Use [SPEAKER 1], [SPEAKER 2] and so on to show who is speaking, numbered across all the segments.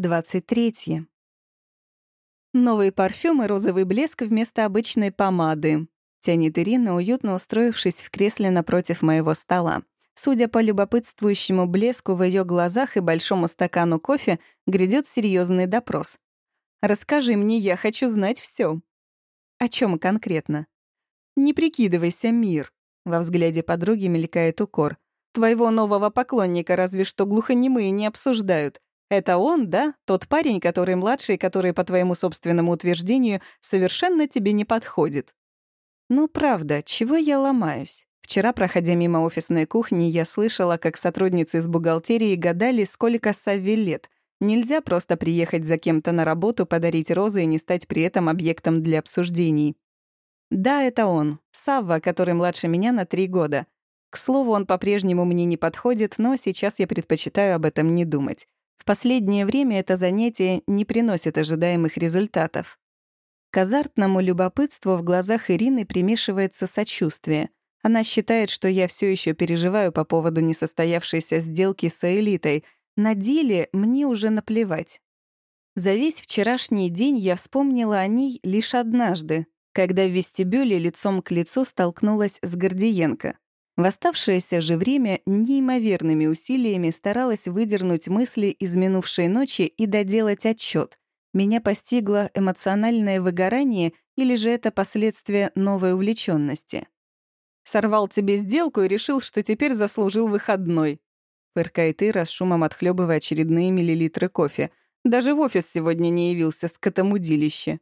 [SPEAKER 1] 23. Новый парфюм и розовый блеск вместо обычной помады. Тянет Ирина, уютно устроившись в кресле напротив моего стола. Судя по любопытствующему блеску в ее глазах и большому стакану кофе, грядет серьезный допрос. «Расскажи мне, я хочу знать все. «О чем конкретно?» «Не прикидывайся, мир», — во взгляде подруги мелькает укор. «Твоего нового поклонника разве что глухонемые не обсуждают. Это он, да? Тот парень, который младший, который, по твоему собственному утверждению, совершенно тебе не подходит. Ну, правда, чего я ломаюсь? Вчера, проходя мимо офисной кухни, я слышала, как сотрудницы из бухгалтерии гадали, сколько Савве лет. Нельзя просто приехать за кем-то на работу, подарить розы и не стать при этом объектом для обсуждений. Да, это он, Савва, который младше меня на три года. К слову, он по-прежнему мне не подходит, но сейчас я предпочитаю об этом не думать. В последнее время это занятие не приносит ожидаемых результатов. К азартному любопытству в глазах Ирины примешивается сочувствие. Она считает, что я все еще переживаю по поводу несостоявшейся сделки с элитой. На деле мне уже наплевать. За весь вчерашний день я вспомнила о ней лишь однажды, когда в вестибюле лицом к лицу столкнулась с Гордиенко. В оставшееся же время неимоверными усилиями старалась выдернуть мысли из минувшей ночи и доделать отчет. Меня постигло эмоциональное выгорание или же это последствия новой увлеченности. «Сорвал тебе сделку и решил, что теперь заслужил выходной», фыркает Ира, с шумом отхлебывая очередные миллилитры кофе. «Даже в офис сегодня не явился, скотомудилище».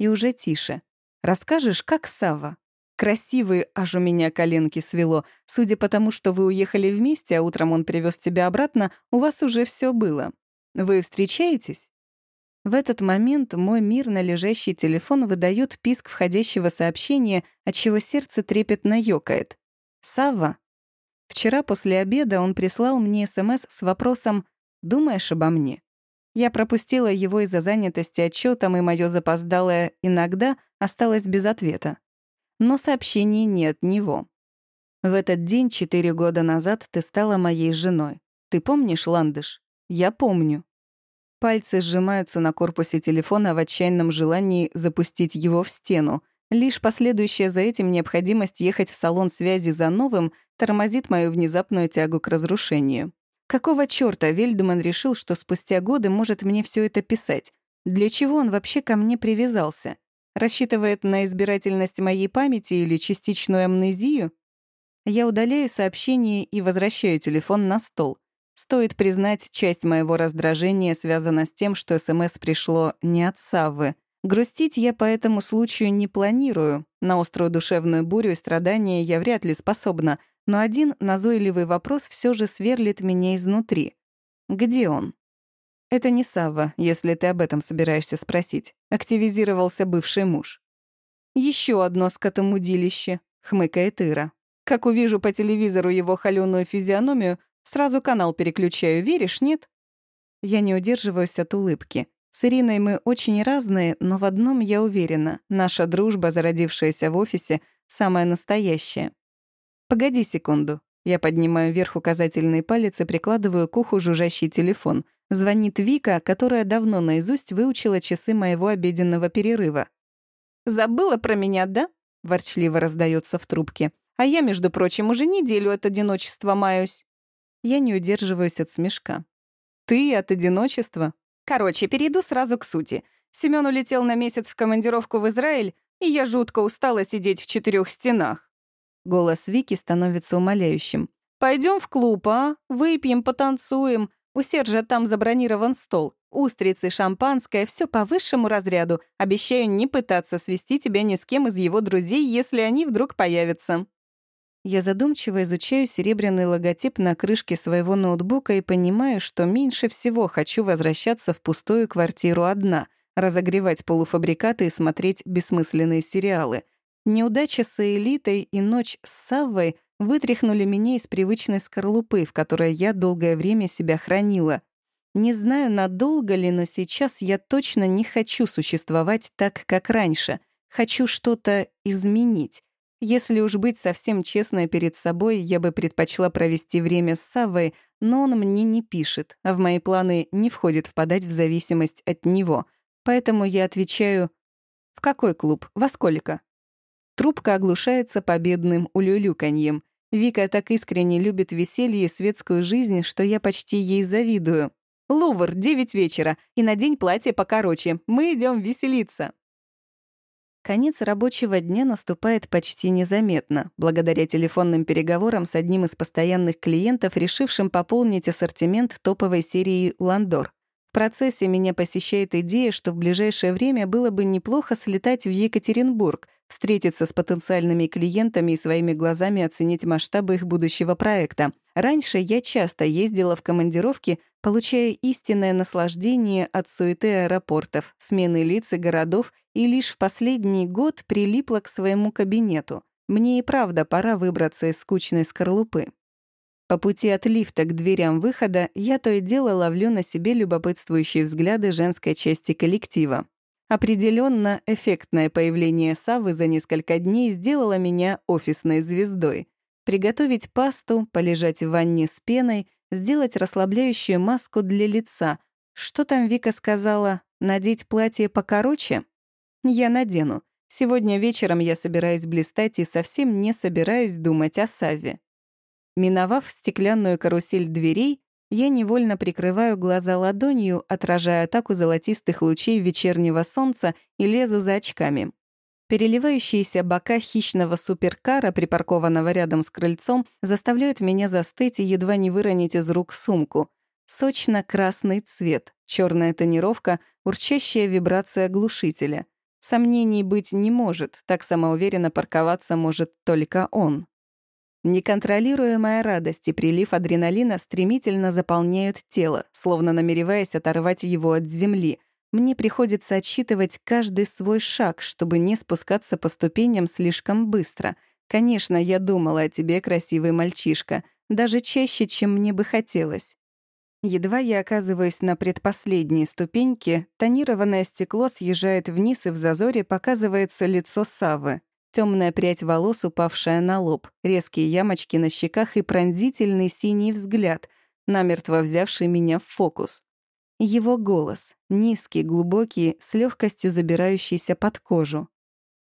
[SPEAKER 1] И уже тише. «Расскажешь, как Сава? Красивый, аж у меня коленки свело. Судя по тому, что вы уехали вместе, а утром он привез тебя обратно, у вас уже все было. Вы встречаетесь? В этот момент мой мирно лежащий телефон выдает писк входящего сообщения, от чего сердце трепетно ёкает. «Савва?» Вчера после обеда он прислал мне СМС с вопросом «Думаешь обо мне?» Я пропустила его из-за занятости отчетом, и мое запоздалое «иногда» осталось без ответа но сообщений не от него. В этот день, четыре года назад, ты стала моей женой. Ты помнишь, Ландыш? Я помню. Пальцы сжимаются на корпусе телефона в отчаянном желании запустить его в стену. Лишь последующая за этим необходимость ехать в салон связи за новым тормозит мою внезапную тягу к разрушению. Какого чёрта Вельдман решил, что спустя годы может мне все это писать? Для чего он вообще ко мне привязался? Рассчитывает на избирательность моей памяти или частичную амнезию? Я удаляю сообщение и возвращаю телефон на стол. Стоит признать, часть моего раздражения связана с тем, что СМС пришло не от Саввы. Грустить я по этому случаю не планирую. На острую душевную бурю и страдания я вряд ли способна, но один назойливый вопрос все же сверлит меня изнутри. Где он? Это не Савва, если ты об этом собираешься спросить. Активизировался бывший муж. Еще одно скотомудилище, хмыкает Ира. Как увижу по телевизору его холёную физиономию, сразу канал переключаю, веришь, нет? Я не удерживаюсь от улыбки. С Ириной мы очень разные, но в одном я уверена. Наша дружба, зародившаяся в офисе, самая настоящая. Погоди секунду. Я поднимаю вверх указательный палец и прикладываю к уху жужжащий телефон. Звонит Вика, которая давно наизусть выучила часы моего обеденного перерыва. «Забыла про меня, да?» — ворчливо раздается в трубке. «А я, между прочим, уже неделю от одиночества маюсь». Я не удерживаюсь от смешка. «Ты от одиночества?» «Короче, перейду сразу к сути. Семён улетел на месяц в командировку в Израиль, и я жутко устала сидеть в четырех стенах. Голос Вики становится умоляющим. Пойдем в клуб, а? Выпьем, потанцуем. У Сержа там забронирован стол. Устрицы, шампанское, все по высшему разряду. Обещаю не пытаться свести тебя ни с кем из его друзей, если они вдруг появятся». Я задумчиво изучаю серебряный логотип на крышке своего ноутбука и понимаю, что меньше всего хочу возвращаться в пустую квартиру одна, разогревать полуфабрикаты и смотреть бессмысленные сериалы. Неудача с элитой и ночь с Саввой вытряхнули меня из привычной скорлупы, в которой я долгое время себя хранила. Не знаю, надолго ли, но сейчас я точно не хочу существовать так, как раньше. Хочу что-то изменить. Если уж быть совсем честной перед собой, я бы предпочла провести время с Саввой, но он мне не пишет, а в мои планы не входит впадать в зависимость от него. Поэтому я отвечаю «В какой клуб? Во сколько?» Трубка оглушается победным улюлюканьем. Вика так искренне любит веселье и светскую жизнь, что я почти ей завидую. «Лувр, девять вечера, и надень платье покороче. Мы идем веселиться». Конец рабочего дня наступает почти незаметно, благодаря телефонным переговорам с одним из постоянных клиентов, решившим пополнить ассортимент топовой серии «Ландор». В процессе меня посещает идея, что в ближайшее время было бы неплохо слетать в Екатеринбург, встретиться с потенциальными клиентами и своими глазами оценить масштабы их будущего проекта. Раньше я часто ездила в командировки, получая истинное наслаждение от суеты аэропортов, смены лиц и городов, и лишь в последний год прилипла к своему кабинету. Мне и правда пора выбраться из скучной скорлупы. По пути от лифта к дверям выхода я то и дело ловлю на себе любопытствующие взгляды женской части коллектива. Определенно, эффектное появление Савы за несколько дней сделало меня офисной звездой. Приготовить пасту, полежать в ванне с пеной, сделать расслабляющую маску для лица. Что там Вика сказала? Надеть платье покороче? Я надену. Сегодня вечером я собираюсь блистать и совсем не собираюсь думать о Саве. Миновав стеклянную карусель дверей, я невольно прикрываю глаза ладонью, отражая атаку золотистых лучей вечернего солнца и лезу за очками. Переливающиеся бока хищного суперкара, припаркованного рядом с крыльцом, заставляют меня застыть и едва не выронить из рук сумку. Сочно-красный цвет, черная тонировка, урчащая вибрация глушителя. Сомнений быть не может, так самоуверенно парковаться может только он. Неконтролируемая радость и прилив адреналина стремительно заполняют тело, словно намереваясь оторвать его от земли. Мне приходится отсчитывать каждый свой шаг, чтобы не спускаться по ступеням слишком быстро. Конечно, я думала о тебе, красивый мальчишка, даже чаще, чем мне бы хотелось. Едва я оказываюсь на предпоследней ступеньке, тонированное стекло съезжает вниз, и в зазоре показывается лицо Савы. Темная прядь волос, упавшая на лоб, резкие ямочки на щеках и пронзительный синий взгляд, намертво взявший меня в фокус. Его голос, низкий, глубокий, с легкостью забирающийся под кожу.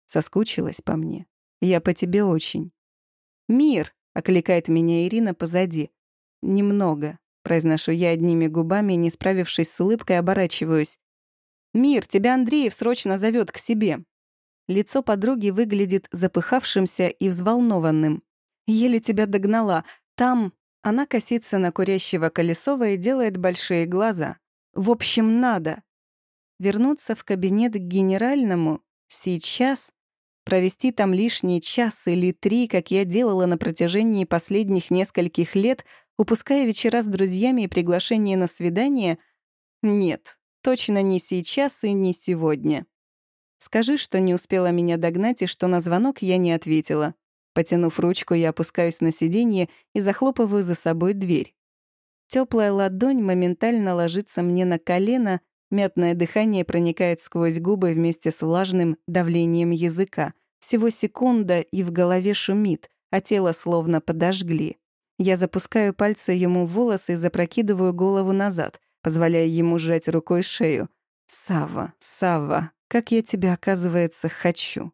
[SPEAKER 1] Соскучилась по мне. Я по тебе очень. «Мир!» — окликает меня Ирина позади. «Немного», — произношу я одними губами, не справившись с улыбкой, оборачиваюсь. «Мир, тебя Андреев срочно зовет к себе». Лицо подруги выглядит запыхавшимся и взволнованным. «Еле тебя догнала. Там...» Она косится на курящего Колесова и делает большие глаза. «В общем, надо». Вернуться в кабинет к генеральному сейчас, провести там лишний час или три, как я делала на протяжении последних нескольких лет, упуская вечера с друзьями и приглашение на свидание? Нет, точно не сейчас и не сегодня. Скажи, что не успела меня догнать и что на звонок я не ответила. Потянув ручку, я опускаюсь на сиденье и захлопываю за собой дверь. Теплая ладонь моментально ложится мне на колено, мятное дыхание проникает сквозь губы вместе с влажным давлением языка. Всего секунда, и в голове шумит, а тело словно подожгли. Я запускаю пальцы ему в волосы и запрокидываю голову назад, позволяя ему сжать рукой шею. «Сава, Сава, как я тебя, оказывается, хочу.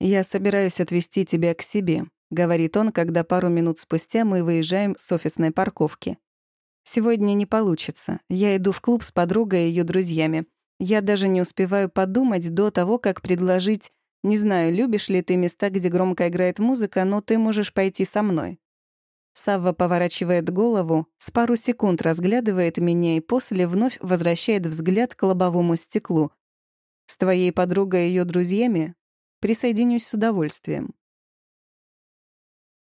[SPEAKER 1] «Я собираюсь отвезти тебя к себе», — говорит он, когда пару минут спустя мы выезжаем с офисной парковки. «Сегодня не получится. Я иду в клуб с подругой и ее друзьями. Я даже не успеваю подумать до того, как предложить «Не знаю, любишь ли ты места, где громко играет музыка, но ты можешь пойти со мной». Савва поворачивает голову, с пару секунд разглядывает меня и после вновь возвращает взгляд к лобовому стеклу. «С твоей подругой и ее друзьями присоединюсь с удовольствием».